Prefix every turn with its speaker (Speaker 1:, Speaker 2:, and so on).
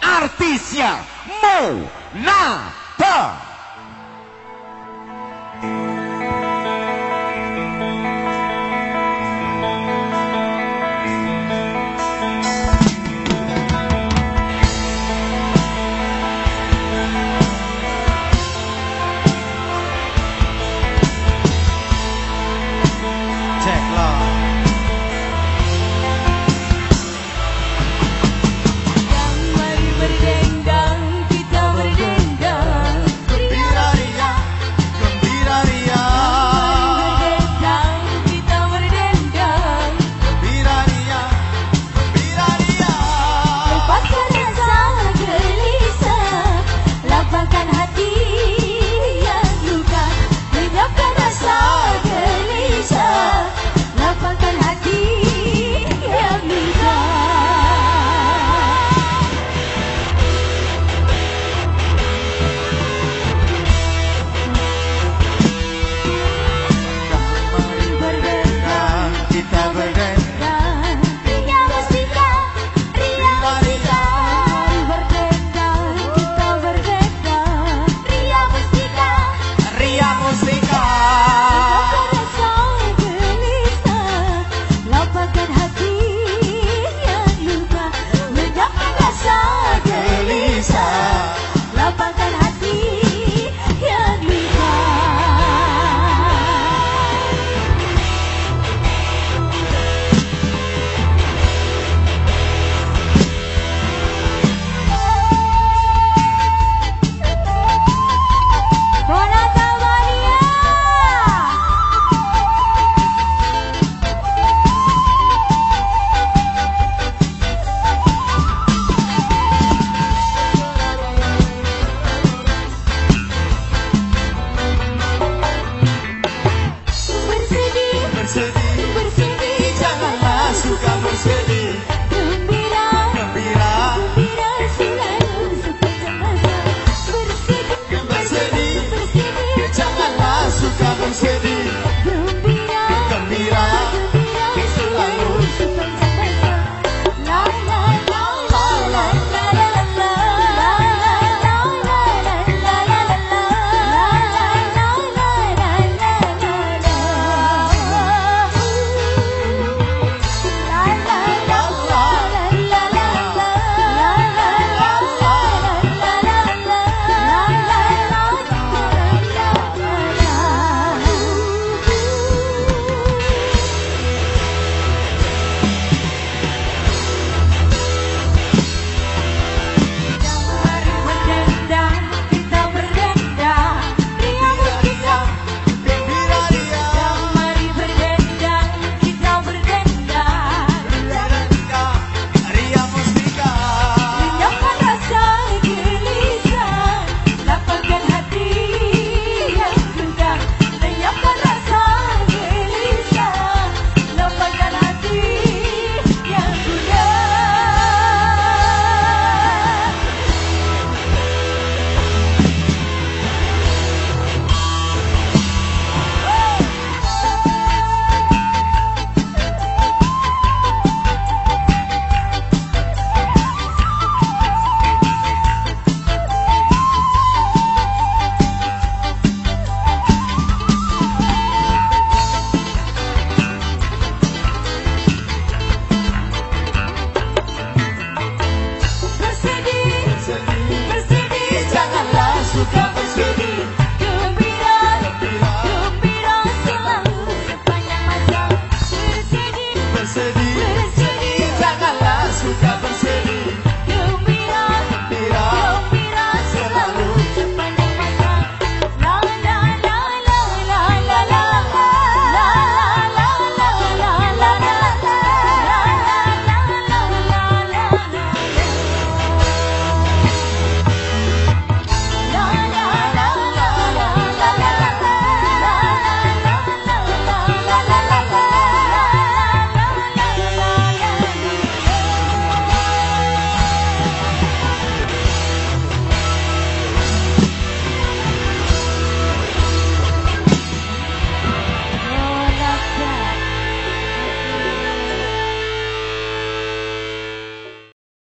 Speaker 1: artisnya Monata.